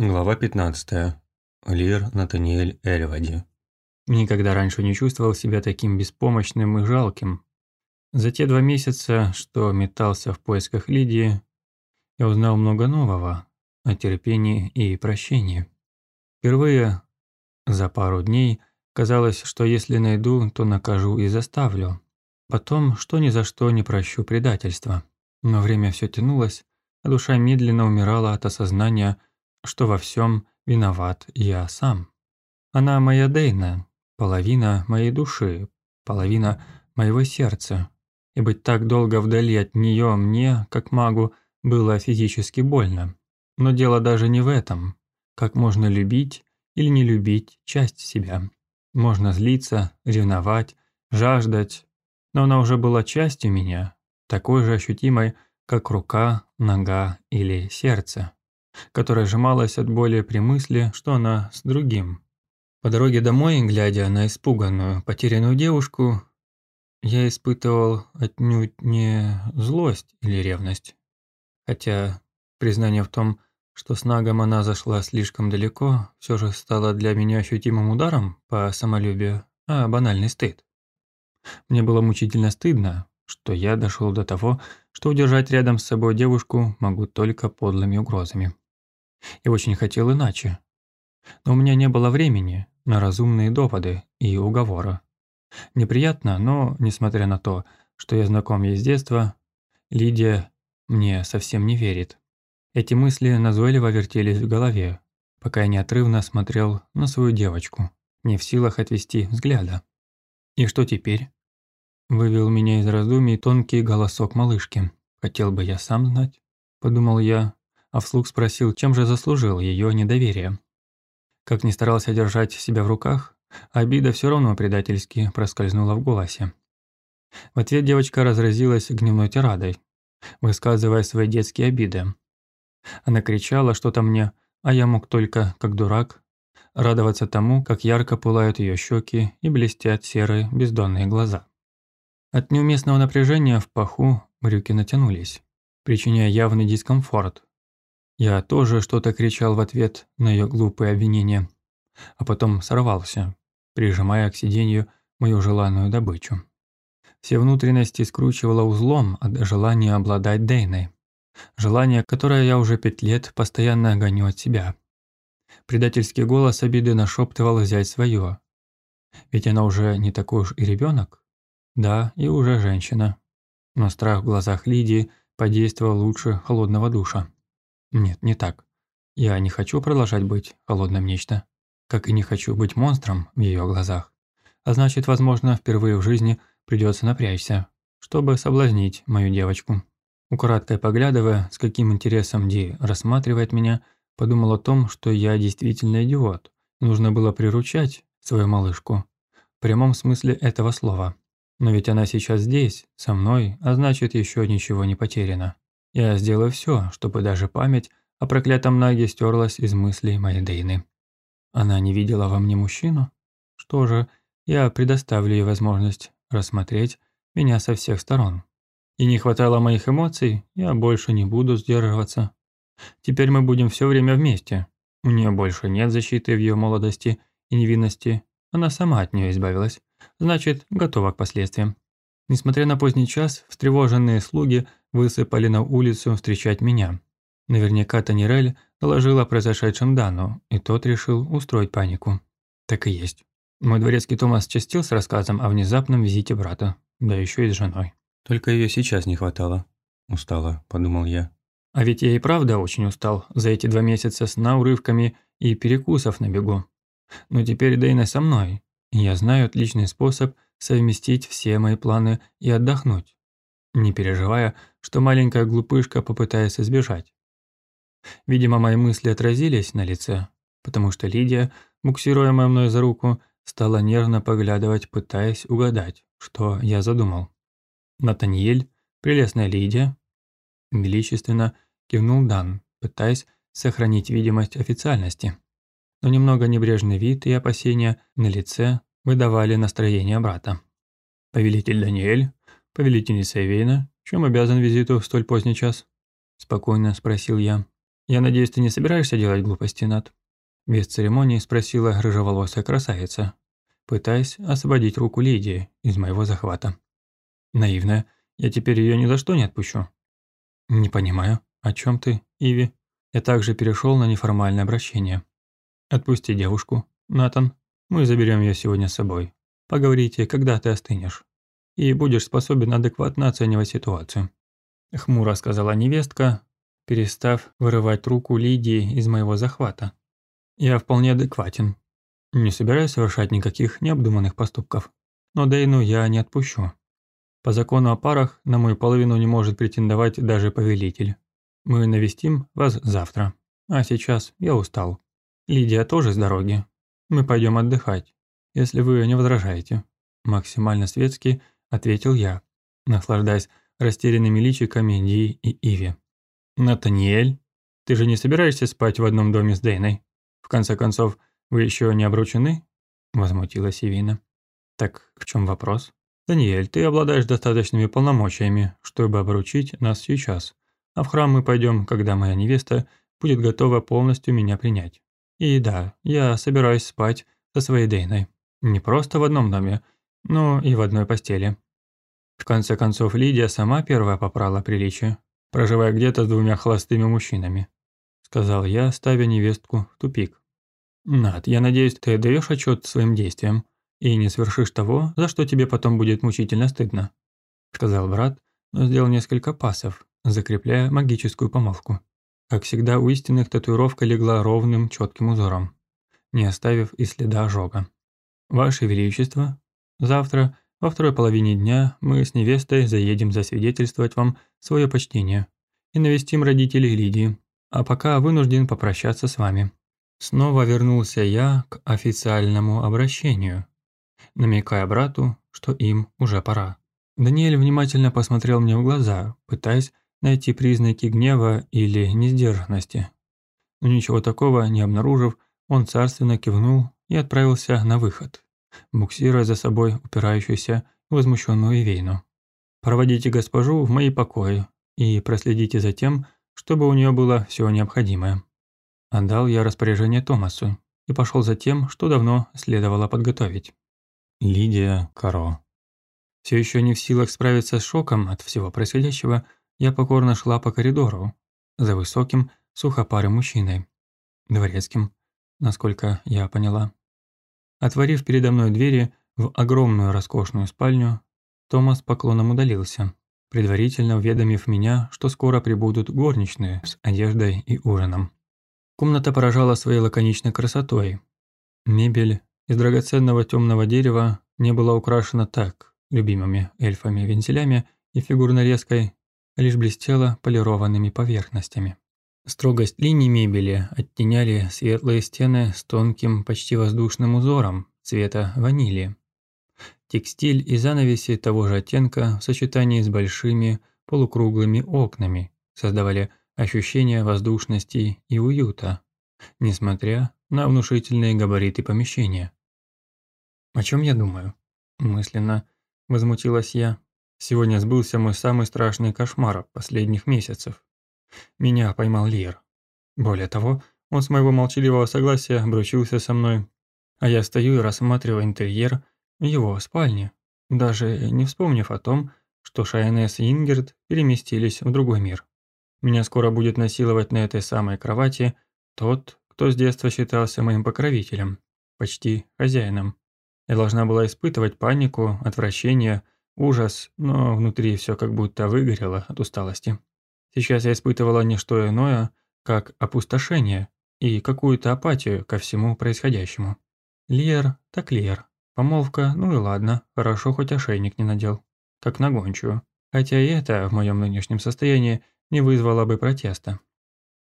Глава 15. Лир Натаниэль Эльвади. Никогда раньше не чувствовал себя таким беспомощным и жалким. За те два месяца, что метался в поисках Лидии, я узнал много нового о терпении и прощении. Впервые за пару дней казалось, что если найду, то накажу и заставлю. Потом, что ни за что не прощу предательства. Но время все тянулось, а душа медленно умирала от осознания, что во всем виноват я сам. Она моя Дейна, половина моей души, половина моего сердца. И быть так долго вдали от нее мне, как магу, было физически больно. Но дело даже не в этом. Как можно любить или не любить часть себя. Можно злиться, ревновать, жаждать, но она уже была частью меня, такой же ощутимой, как рука, нога или сердце которая сжималась от боли при мысли, что она с другим. По дороге домой, глядя на испуганную, потерянную девушку, я испытывал отнюдь не злость или ревность. Хотя признание в том, что с Нагом она зашла слишком далеко, все же стало для меня ощутимым ударом по самолюбию, а банальный стыд. Мне было мучительно стыдно, что я дошел до того, что удержать рядом с собой девушку могу только подлыми угрозами. Я очень хотел иначе. Но у меня не было времени на разумные доводы и уговоры. Неприятно, но, несмотря на то, что я знаком ей с детства, Лидия мне совсем не верит. Эти мысли назойливо вертелись в голове, пока я неотрывно смотрел на свою девочку, не в силах отвести взгляда. «И что теперь?» Вывел меня из раздумий тонкий голосок малышки. «Хотел бы я сам знать», – подумал я, а вслух спросил, чем же заслужил ее недоверие. Как ни старался держать себя в руках, обида все равно предательски проскользнула в голосе. В ответ девочка разразилась гневной тирадой, высказывая свои детские обиды. Она кричала что-то мне, а я мог только, как дурак, радоваться тому, как ярко пылают ее щеки и блестят серые бездонные глаза. От неуместного напряжения в паху брюки натянулись, причиняя явный дискомфорт, я тоже что-то кричал в ответ на ее глупые обвинения, а потом сорвался, прижимая к сиденью мою желанную добычу. Все внутренности скручивало узлом от желания обладать Дейной. Желание, которое я уже пять лет постоянно гоню от себя. Предательский голос обиды нашептывал взять свое. Ведь она уже не такой уж и ребенок. Да, и уже женщина. Но страх в глазах Лидии подействовал лучше холодного душа. Нет, не так. Я не хочу продолжать быть холодным нечто. Как и не хочу быть монстром в ее глазах. А значит, возможно, впервые в жизни придется напрячься, чтобы соблазнить мою девочку. Украдкой поглядывая, с каким интересом Ди рассматривает меня, подумал о том, что я действительно идиот. Нужно было приручать свою малышку. В прямом смысле этого слова. Но ведь она сейчас здесь, со мной, а значит, еще ничего не потеряно. Я сделаю все, чтобы даже память о проклятом Наге стерлась из мыслей моей Дейны. Она не видела во мне мужчину? Что же, я предоставлю ей возможность рассмотреть меня со всех сторон. И не хватало моих эмоций, я больше не буду сдерживаться. Теперь мы будем все время вместе. У нее больше нет защиты в ее молодости и невинности. Она сама от нее избавилась. Значит, готова к последствиям. Несмотря на поздний час, встревоженные слуги высыпали на улицу встречать меня. Наверняка Танирель доложил о произошедшем Дану, и тот решил устроить панику. Так и есть. Мой дворецкий Томас частил с рассказом о внезапном визите брата, да еще и с женой. Только ее сейчас не хватало. Устала, подумал я. А ведь я и правда очень устал за эти два месяца сна урывками и перекусов на бегу. Но теперь Дейна со мной, я знаю отличный способ совместить все мои планы и отдохнуть не переживая, что маленькая глупышка попытается сбежать. Видимо, мои мысли отразились на лице, потому что Лидия, буксируемая мной за руку, стала нервно поглядывать, пытаясь угадать, что я задумал. Натаниэль, прелестная Лидия, величественно кивнул Дан, пытаясь сохранить видимость официальности. Но немного небрежный вид и опасения на лице выдавали настроение брата. «Повелитель Даниэль, «Повелительница Эвейна, чем обязан визиту в столь поздний час?» – спокойно спросил я. «Я надеюсь, ты не собираешься делать глупости, Над?» Без церемонии спросила рыжеволосая красавица, пытаясь освободить руку Лидии из моего захвата. Наивная, я теперь ее ни за что не отпущу. Не понимаю, о чем ты, Иви? Я также перешел на неформальное обращение. Отпусти девушку, Натан, мы заберем ее сегодня с собой. Поговорите, когда ты остынешь. И будешь способен адекватно оценивать ситуацию. Хмуро сказала невестка, перестав вырывать руку Лидии из моего захвата. Я вполне адекватен. Не собираюсь совершать никаких необдуманных поступков. Но Дейну я не отпущу. По закону о парах на мою половину не может претендовать даже повелитель. Мы навестим вас завтра. А сейчас я устал. Лидия тоже с дороги. Мы пойдем отдыхать, если вы не возражаете. Максимально светски ответил я, наслаждаясь растерянными личиками Ди и Иви. «Натаниэль, ты же не собираешься спать в одном доме с Дейной? В конце концов, вы еще не обручены?» Возмутилась Ивина. «Так в чем вопрос?» «Даниэль, ты обладаешь достаточными полномочиями, чтобы обручить нас сейчас, а в храм мы пойдем, когда моя невеста будет готова полностью меня принять. И да, я собираюсь спать со своей Дейной. Не просто в одном доме, но и в одной постели». В конце концов, Лидия сама первая попрала приличие, проживая где-то с двумя холостыми мужчинами. Сказал я, ставя невестку в тупик. «Над, я надеюсь, ты даешь отчет своим действиям и не совершишь того, за что тебе потом будет мучительно стыдно», сказал брат, но сделал несколько пасов, закрепляя магическую помолвку. Как всегда, у истинных татуировка легла ровным, четким узором, не оставив и следа ожога. «Ваше Величество, завтра, во второй половине дня, мы с невестой заедем засвидетельствовать вам свое почтение и навестим родителей Лидии, а пока вынужден попрощаться с вами». Снова вернулся я к официальному обращению, намекая брату, что им уже пора. Даниэль внимательно посмотрел мне в глаза, пытаясь найти признаки гнева или несдержанности. Но ничего такого не обнаружив, он царственно кивнул и отправился на выход, буксируя за собой упирающуюся возмущенную Ивейну. «Проводите госпожу в мои покои и проследите за тем, чтобы у нее было все необходимое». Отдал я распоряжение Томасу и пошел за тем, что давно следовало подготовить. Лидия Каро. Все еще не в силах справиться с шоком от всего происходящего, я покорно шла по коридору за высоким, сухопарым мужчиной, дворецким, насколько я поняла. Отворив передо мной двери в огромную роскошную спальню, Томас поклоном удалился, предварительно уведомив меня, что скоро прибудут горничные с одеждой и ужином. Комната поражала своей лаконичной красотой. Мебель из драгоценного темного дерева не была украшена так, любимыми эльфами вентилями и фигурной резкой, лишь блестела полированными поверхностями. Строгость линий мебели оттеняли светлые стены с тонким, почти воздушным узором цвета ванили. Текстиль и занавеси того же оттенка в сочетании с большими полукруглыми окнами создавали ощущение воздушности и уюта, несмотря на внушительные габариты помещения. «О чем я думаю?» – мысленно возмутилась я. «Сегодня сбылся мой самый страшный кошмар последних месяцев. Меня поймал Лир. Более того, он с моего молчаливого согласия обручился со мной, а я стою и рассматриваю интерьер его спальне, даже не вспомнив о том, что Шайнес и Ингерт переместились в другой мир. Меня скоро будет насиловать на этой самой кровати тот, кто с детства считался моим покровителем, почти хозяином. Я должна была испытывать панику, отвращение, ужас, но внутри все как будто выгорело от усталости. Сейчас я испытывала не что иное, как опустошение и какую-то апатию ко всему происходящему. Лиер, так Лиер. Помолвка, ну и ладно, хорошо хоть ошейник не надел. Как на гончую. Хотя и это в моем нынешнем состоянии не вызвало бы протеста.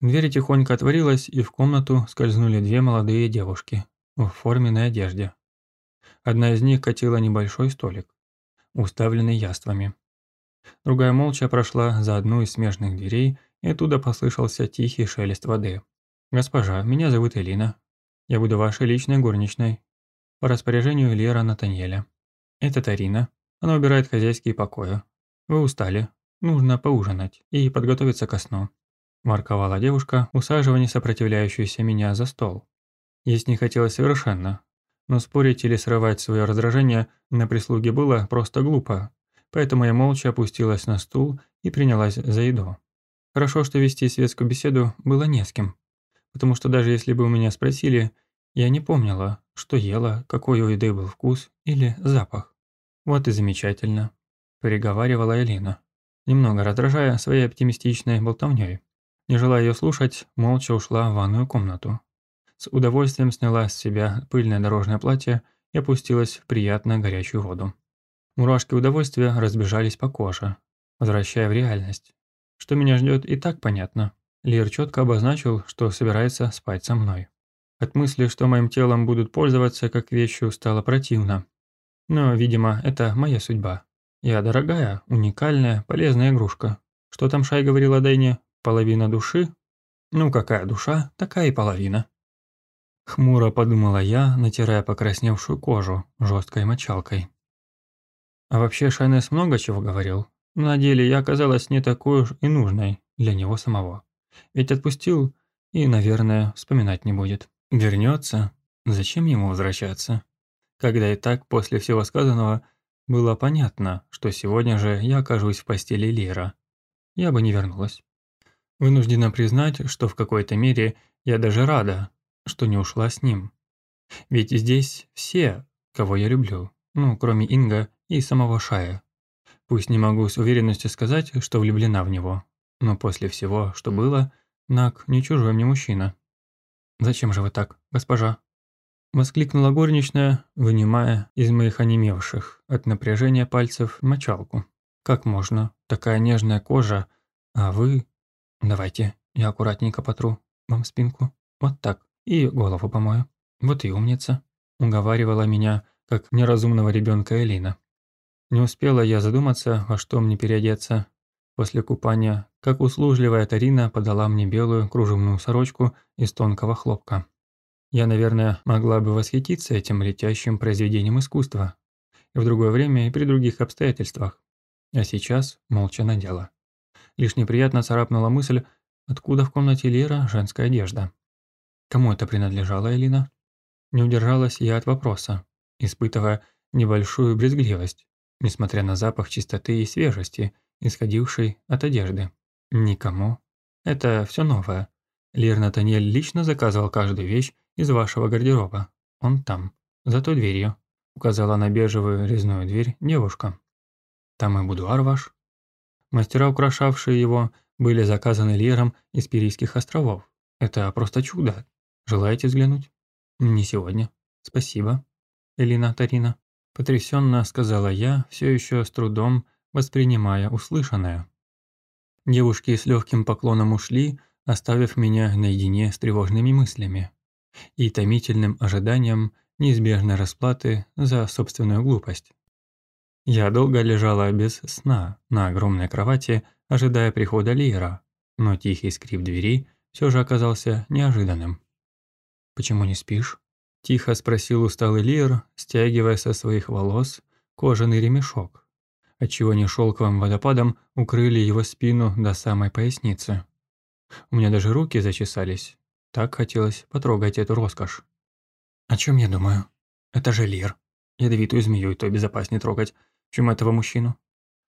Дверь тихонько отворилась, и в комнату скользнули две молодые девушки в форменной одежде. Одна из них катила небольшой столик, уставленный яствами. Другая молча прошла за одну из смежных дверей, и оттуда послышался тихий шелест воды. «Госпожа, меня зовут Элина. Я буду вашей личной горничной. По распоряжению Лера Натаньеля. Это Тарина. Она убирает хозяйские покои. Вы устали. Нужно поужинать и подготовиться ко сну. – марковала девушка, усаживая несопротивляющуюся меня за стол. Есть не хотелось совершенно, но спорить или срывать свое раздражение на прислуге было просто глупо, поэтому я молча опустилась на стул и принялась за еду. Хорошо, что вести светскую беседу было не с кем, потому что даже если бы у меня спросили, я не помнила, что ела, какой у еды был вкус или запах. Вот и замечательно, переговаривала Элина, немного раздражая своей оптимистичной болтовней. Не желая ее слушать, молча ушла в ванную комнату. С удовольствием сняла с себя пыльное дорожное платье и опустилась в приятно горячую воду. Мурашки удовольствия разбежались по коже, возвращая в реальность. Что меня ждет, и так понятно. Лир четко обозначил, что собирается спать со мной. От мысли, что моим телом будут пользоваться как вещью, стало противно. Но, видимо, это моя судьба. Я дорогая, уникальная, полезная игрушка. Что там Шай говорила Дэйне? Половина души? Ну, какая душа, такая и половина. Хмуро подумала я, натирая покрасневшую кожу жесткой мочалкой. А вообще Шайнес много чего говорил. Но на деле я оказалась не такой уж и нужной для него самого. Ведь отпустил и, наверное, вспоминать не будет. Вернется? Зачем ему возвращаться? Когда и так после всего сказанного было понятно, что сегодня же я окажусь в постели Лира. Я бы не вернулась. Вынуждена признать, что в какой-то мере я даже рада, что не ушла с ним. Ведь здесь все, кого я люблю, ну, кроме Инга и самого Шая. Пусть не могу с уверенностью сказать, что влюблена в него, но после всего, что было, Нак не чужой мне мужчина. «Зачем же вы так, госпожа?» Воскликнула горничная, вынимая из моих онемевших от напряжения пальцев мочалку. «Как можно? Такая нежная кожа, а вы...» «Давайте, я аккуратненько потру вам спинку. Вот так. И голову помою. Вот и умница», – уговаривала меня, как неразумного ребенка Элина. Не успела я задуматься, во что мне переодеться. После купания, как услужливая Тарина подала мне белую кружевную сорочку из тонкого хлопка. Я, наверное, могла бы восхититься этим летящим произведением искусства. И в другое время и при других обстоятельствах. А сейчас молча надела. Лишь неприятно царапнула мысль, откуда в комнате Лера женская одежда. Кому это принадлежало, Элина? Не удержалась я от вопроса, испытывая небольшую брезгливость, несмотря на запах чистоты и свежести, исходивший от одежды. Никому. Это все новое. Лир Натаниэль лично заказывал каждую вещь из вашего гардероба. Он там, за той дверью. Указала на бежевую резную дверь девушка. Там и будуар ваш. Мастера, украшавшие его, были заказаны Лиром из Пирийских островов. Это просто чудо. Желаете взглянуть? Не сегодня. Спасибо, Элина Тарина. Потрясенно сказала я, все еще с трудом воспринимая услышанное. Девушки с легким поклоном ушли, оставив меня наедине с тревожными мыслями и томительным ожиданием неизбежной расплаты за собственную глупость. Я долго лежала без сна на огромной кровати, ожидая прихода Лира, но тихий скрип двери все же оказался неожиданным. «Почему не спишь?» – тихо спросил усталый Лир, стягивая со своих волос кожаный ремешок, отчего не шелковым водопадом укрыли его спину до самой поясницы. У меня даже руки зачесались, так хотелось потрогать эту роскошь. О чем я думаю? Это же Лир. Ядовитую змею и то безопаснее трогать, чем этого мужчину.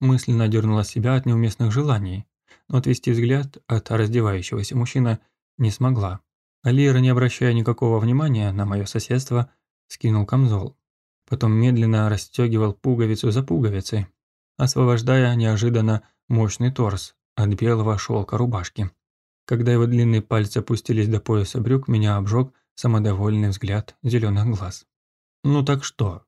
Мысленно дернула себя от неуместных желаний, но отвести взгляд от раздевающегося мужчины не смогла. Алира, не обращая никакого внимания на мое соседство, скинул камзол. Потом медленно расстегивал пуговицу за пуговицей, освобождая неожиданно мощный торс от белого шелка рубашки. Когда его длинные пальцы опустились до пояса брюк, меня обжег самодовольный взгляд зеленых глаз. «Ну так что,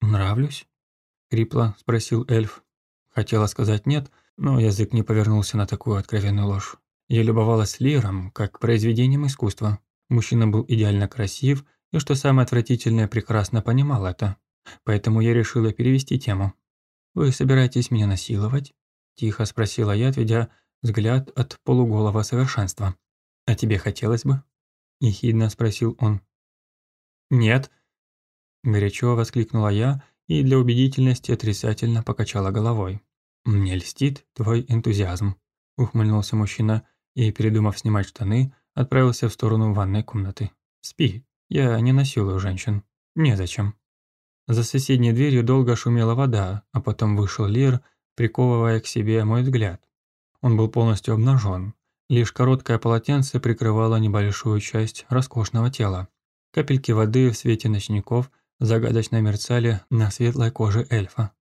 нравлюсь?» – хрипло спросил эльф. Хотела сказать «нет», но язык не повернулся на такую откровенную ложь. Я любовалась Лиром, как произведением искусства. Мужчина был идеально красив, и, что самое отвратительное, прекрасно понимал это. Поэтому я решила перевести тему. «Вы собираетесь меня насиловать?» – тихо спросила я, отведя взгляд от полуголого совершенства. «А тебе хотелось бы?» – ехидно спросил он. «Нет», – горячо воскликнула я и для убедительности отрицательно покачала головой. «Мне льстит твой энтузиазм», – ухмыльнулся мужчина и, передумав снимать штаны, отправился в сторону ванной комнаты. «Спи, я не насилую женщин. Незачем». За соседней дверью долго шумела вода, а потом вышел Лир, приковывая к себе мой взгляд. Он был полностью обнажен. Лишь короткое полотенце прикрывало небольшую часть роскошного тела. Капельки воды в свете ночников загадочно мерцали на светлой коже эльфа.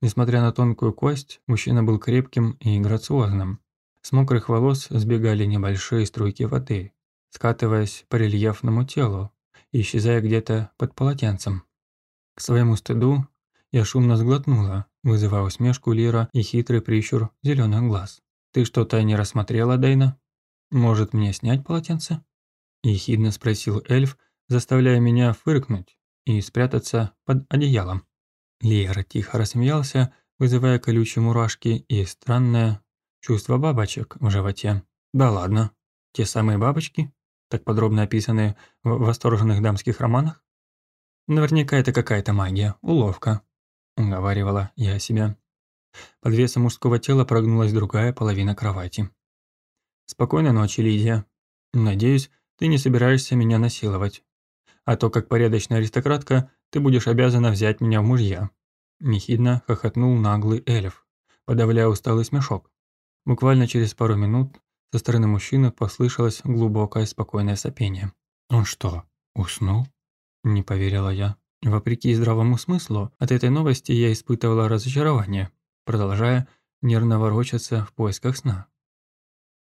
Несмотря на тонкую кость, мужчина был крепким и грациозным. С мокрых волос сбегали небольшие струйки воды, скатываясь по рельефному телу и исчезая где-то под полотенцем. К своему стыду я шумно сглотнула, вызывая усмешку Лира и хитрый прищур зеленых глаз. «Ты что-то не рассмотрела, Дейна? Может, мне снять полотенце?» Ехидно спросил эльф, заставляя меня фыркнуть и спрятаться под одеялом. Лера тихо рассмеялся, вызывая колючие мурашки и странное чувство бабочек в животе. «Да ладно, те самые бабочки, так подробно описанные в восторженных дамских романах? Наверняка это какая-то магия, уловка», – уговаривала я себя. Под весом мужского тела прогнулась другая половина кровати. «Спокойной ночи, Лидия. Надеюсь, ты не собираешься меня насиловать. А то, как порядочная аристократка, ты будешь обязана взять меня в мужья». Нехидно хохотнул наглый эльф, подавляя усталый смешок. Буквально через пару минут со стороны мужчины послышалось глубокое спокойное сопение. «Он что, уснул?» Не поверила я. Вопреки здравому смыслу, от этой новости я испытывала разочарование, продолжая нервно ворочаться в поисках сна.